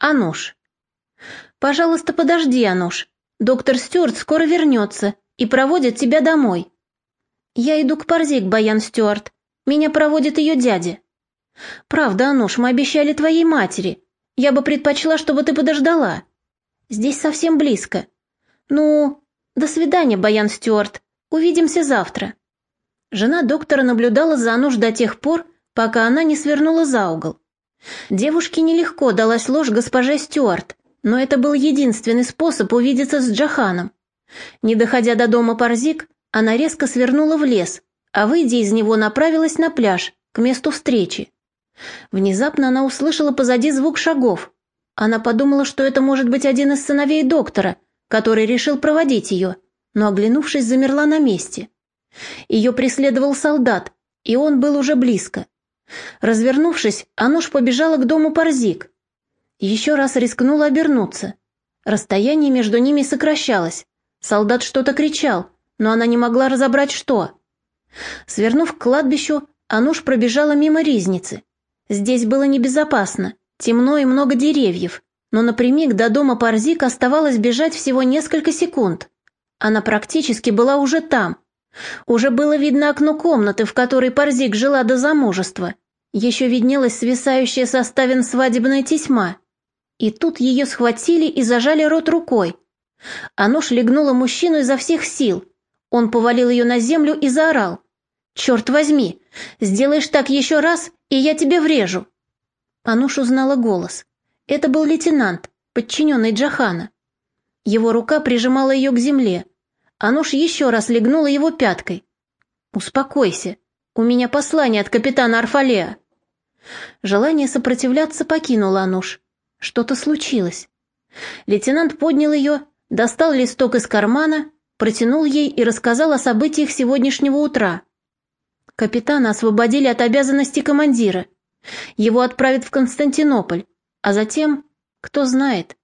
Ануш. «Пожалуйста, подожди, Ануш. Доктор Стюарт скоро вернется и проводит тебя домой». «Я иду к Парзик, Баян Стюарт. Меня проводит ее дядя». «Правда, Ануш, мы обещали твоей матери. Я бы предпочла, чтобы ты подождала. Здесь совсем близко. Ну, до свидания, Баян Стюарт. Увидимся завтра». Жена доктора наблюдала за Ануш до тех пор, пока она не свернула за угол. Девушке нелегко далась ложь госпоже Стюарт, но это был единственный способ увидеться с Джаханом. Не доходя до дома Парзик, она резко свернула в лес, а выйдя из него направилась на пляж, к месту встречи. Внезапно она услышала позади звук шагов. Она подумала, что это может быть один из сыновей доктора, который решил проводить ее, но, оглянувшись, замерла на месте. Ее преследовал солдат, и он был уже близко. Развернувшись, Ануш побежала к дому Парзик. Еще раз рискнула обернуться. Расстояние между ними сокращалось. Солдат что-то кричал, но она не могла разобрать, что. Свернув к кладбищу, Ануш пробежала мимо ризницы. Здесь было небезопасно, темно и много деревьев, но напрямик до дома Парзик оставалось бежать всего несколько секунд. Она практически была уже там, уже было видно окно комнаты, в которой Парзик жила до замужества. Еще виднелась свисающая со ставен свадебная тесьма. И тут ее схватили и зажали рот рукой. Нож легнула мужчину изо всех сил. Он повалил ее на землю и заорал. «Черт возьми! Сделаешь так еще раз, и я тебе врежу!» Ануш узнала голос. Это был лейтенант, подчиненный Джахана. Его рука прижимала ее к земле, Ануш еще раз легнула его пяткой. «Успокойся. У меня послание от капитана Арфалеа». Желание сопротивляться покинуло Ануш. Что-то случилось. Лейтенант поднял ее, достал листок из кармана, протянул ей и рассказал о событиях сегодняшнего утра. Капитана освободили от обязанности командира. Его отправят в Константинополь, а затем, кто знает,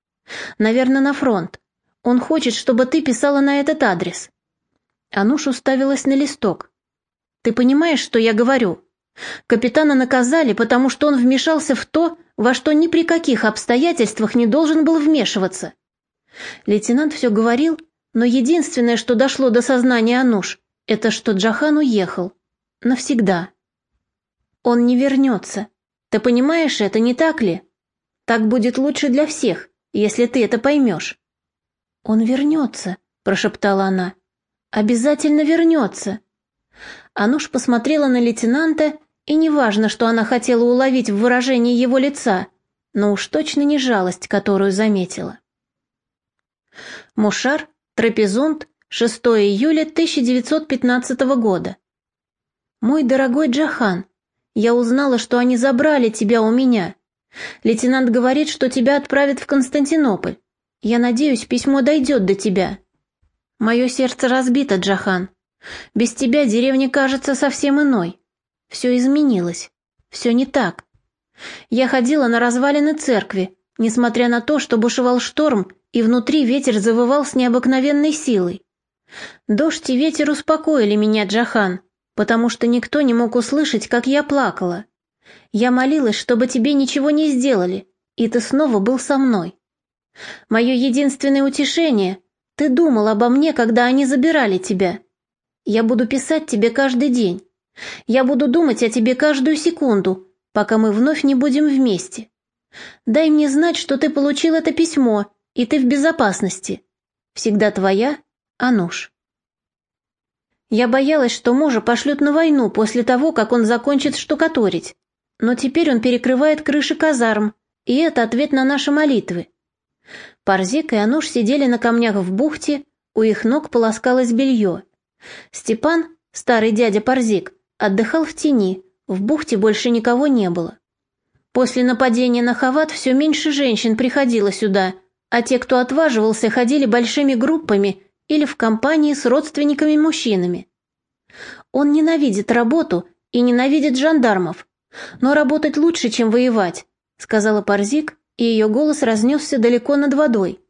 наверное, на фронт. Он хочет, чтобы ты писала на этот адрес». Ануш уставилась на листок. «Ты понимаешь, что я говорю? Капитана наказали, потому что он вмешался в то, во что ни при каких обстоятельствах не должен был вмешиваться». Лейтенант все говорил, но единственное, что дошло до сознания Ануш, это что Джахан уехал. Навсегда. Он не вернется. Ты понимаешь это, не так ли? Так будет лучше для всех, если ты это поймешь. «Он вернется», — прошептала она. «Обязательно вернется». Ануш посмотрела на лейтенанта, и неважно, что она хотела уловить в выражении его лица, но уж точно не жалость, которую заметила. Мушар, Трапезунд, 6 июля 1915 года. «Мой дорогой Джахан, я узнала, что они забрали тебя у меня. Лейтенант говорит, что тебя отправят в Константинополь. Я надеюсь, письмо дойдет до тебя. Мое сердце разбито, Джахан. Без тебя деревня кажется совсем иной. Все изменилось. Все не так. Я ходила на развалины церкви, несмотря на то, что бушевал шторм, и внутри ветер завывал с необыкновенной силой. Дождь и ветер успокоили меня, Джахан, потому что никто не мог услышать, как я плакала. Я молилась, чтобы тебе ничего не сделали, и ты снова был со мной. Мое единственное утешение — ты думал обо мне, когда они забирали тебя. Я буду писать тебе каждый день. Я буду думать о тебе каждую секунду, пока мы вновь не будем вместе. Дай мне знать, что ты получил это письмо, и ты в безопасности. Всегда твоя, Ануш. Я боялась, что мужа пошлют на войну после того, как он закончит штукатурить. Но теперь он перекрывает крыши казарм, и это ответ на наши молитвы. Парзик и Ануш сидели на камнях в бухте, у их ног полоскалось белье. Степан, старый дядя Парзик, отдыхал в тени, в бухте больше никого не было. После нападения на Хават все меньше женщин приходило сюда, а те, кто отваживался, ходили большими группами или в компании с родственниками-мужчинами. Он ненавидит работу и ненавидит жандармов, но работать лучше, чем воевать, сказала Парзик и ее голос разнесся далеко над водой.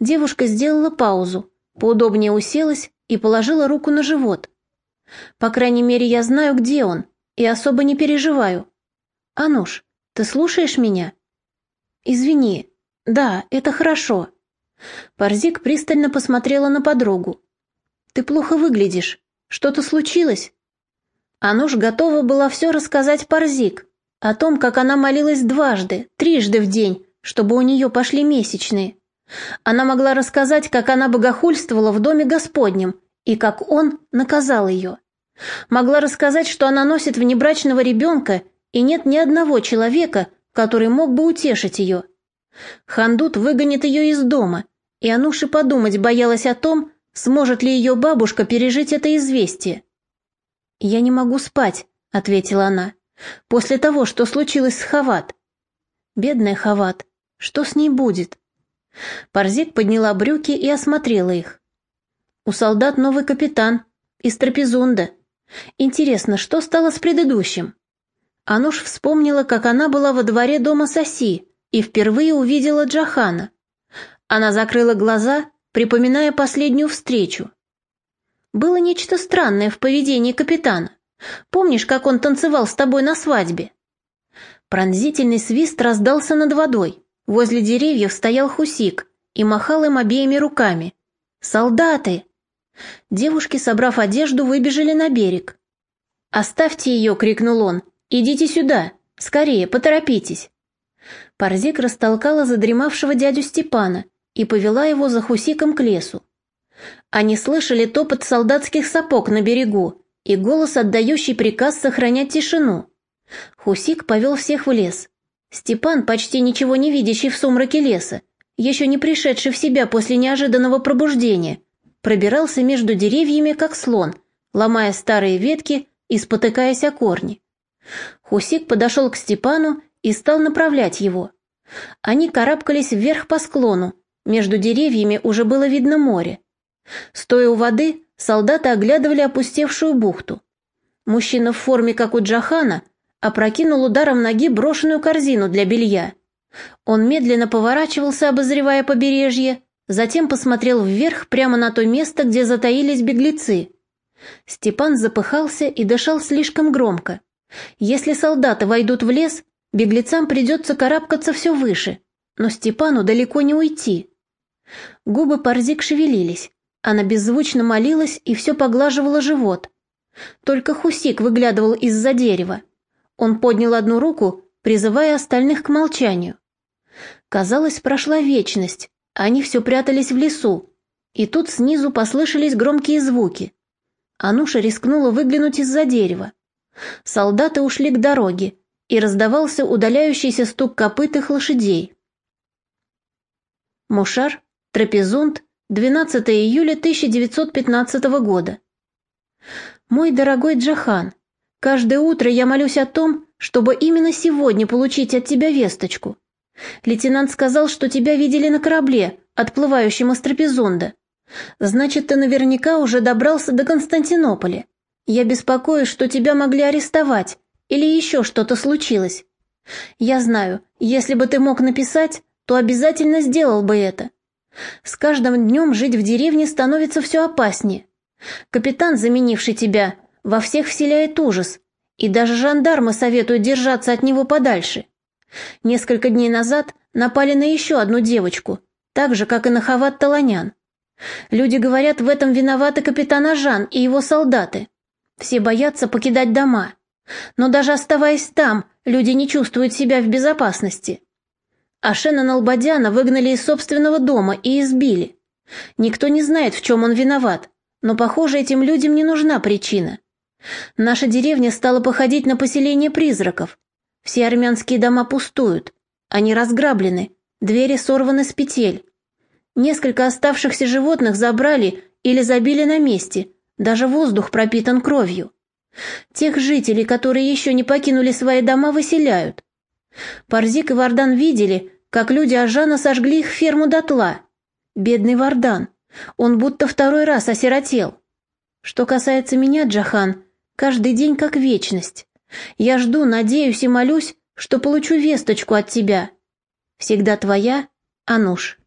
Девушка сделала паузу, поудобнее уселась и положила руку на живот. «По крайней мере, я знаю, где он, и особо не переживаю. Ануш, ты слушаешь меня?» Извини. Да, это хорошо. Парзик пристально посмотрела на подругу. Ты плохо выглядишь. Что-то случилось? Ануш готова была все рассказать Парзик, о том, как она молилась дважды, трижды в день, чтобы у нее пошли месячные. Она могла рассказать, как она богохульствовала в доме Господнем и как он наказал ее. Могла рассказать, что она носит внебрачного ребенка, и нет ни одного человека, который мог бы утешить ее. Хандут выгонит ее из дома, и Ануша подумать боялась о том, сможет ли ее бабушка пережить это известие. «Я не могу спать», — ответила она, — «после того, что случилось с Хават». «Бедная Хават, что с ней будет?» Парзик подняла брюки и осмотрела их. «У солдат новый капитан, из Трапезунда. Интересно, что стало с предыдущим?» Ануш вспомнила, как она была во дворе дома Соси и впервые увидела Джахана. Она закрыла глаза, припоминая последнюю встречу. Было нечто странное в поведении капитана. Помнишь, как он танцевал с тобой на свадьбе? Пронзительный свист раздался над водой. Возле деревьев стоял Хусик и махал им обеими руками. «Солдаты!» Девушки, собрав одежду, выбежали на берег. «Оставьте ее!» — крикнул он. «Идите сюда! Скорее, поторопитесь!» Парзик растолкала задремавшего дядю Степана и повела его за Хусиком к лесу. Они слышали топот солдатских сапог на берегу и голос, отдающий приказ сохранять тишину. Хусик повел всех в лес. Степан, почти ничего не видящий в сумраке леса, еще не пришедший в себя после неожиданного пробуждения, пробирался между деревьями, как слон, ломая старые ветки и спотыкаясь о корни. Хусик подошел к Степану и стал направлять его. Они карабкались вверх по склону, между деревьями уже было видно море. Стоя у воды, солдаты оглядывали опустевшую бухту. Мужчина в форме, как у Джахана, опрокинул ударом ноги брошенную корзину для белья. Он медленно поворачивался, обозревая побережье, затем посмотрел вверх прямо на то место, где затаились беглецы. Степан запыхался и дышал слишком громко. Если солдаты войдут в лес, беглецам придется карабкаться все выше, но Степану далеко не уйти. Губы Парзик шевелились. Она беззвучно молилась и все поглаживала живот. Только Хусик выглядывал из-за дерева. Он поднял одну руку, призывая остальных к молчанию. Казалось, прошла вечность, они все прятались в лесу. И тут снизу послышались громкие звуки. Ануша рискнула выглянуть из-за дерева. Солдаты ушли к дороге, и раздавался удаляющийся стук копытых лошадей. Мушар, Трапезунд, 12 июля 1915 года. Мой дорогой Джахан, каждое утро я молюсь о том, чтобы именно сегодня получить от тебя весточку. Лейтенант сказал, что тебя видели на корабле, отплывающем из Трапезунда. Значит, ты наверняка уже добрался до Константинополя. Я беспокоюсь, что тебя могли арестовать или еще что-то случилось. Я знаю, если бы ты мог написать, то обязательно сделал бы это. С каждым днем жить в деревне становится все опаснее. Капитан, заменивший тебя, во всех вселяет ужас, и даже жандармы советуют держаться от него подальше. Несколько дней назад напали на еще одну девочку, так же, как и на Хават Таланян. Люди говорят, в этом виноваты капитан Ажан и его солдаты. Все боятся покидать дома. Но даже оставаясь там, люди не чувствуют себя в безопасности. Ашена Налбадяна выгнали из собственного дома и избили. Никто не знает, в чем он виноват, но, похоже, этим людям не нужна причина. Наша деревня стала походить на поселение призраков. Все армянские дома пустуют, они разграблены, двери сорваны с петель. Несколько оставшихся животных забрали или забили на месте, даже воздух пропитан кровью. Тех жителей, которые еще не покинули свои дома, выселяют. Парзик и Вардан видели, как люди Ажана сожгли их ферму дотла. Бедный Вардан, он будто второй раз осиротел. Что касается меня, Джахан, каждый день как вечность. Я жду, надеюсь и молюсь, что получу весточку от тебя. Всегда твоя, Ануш.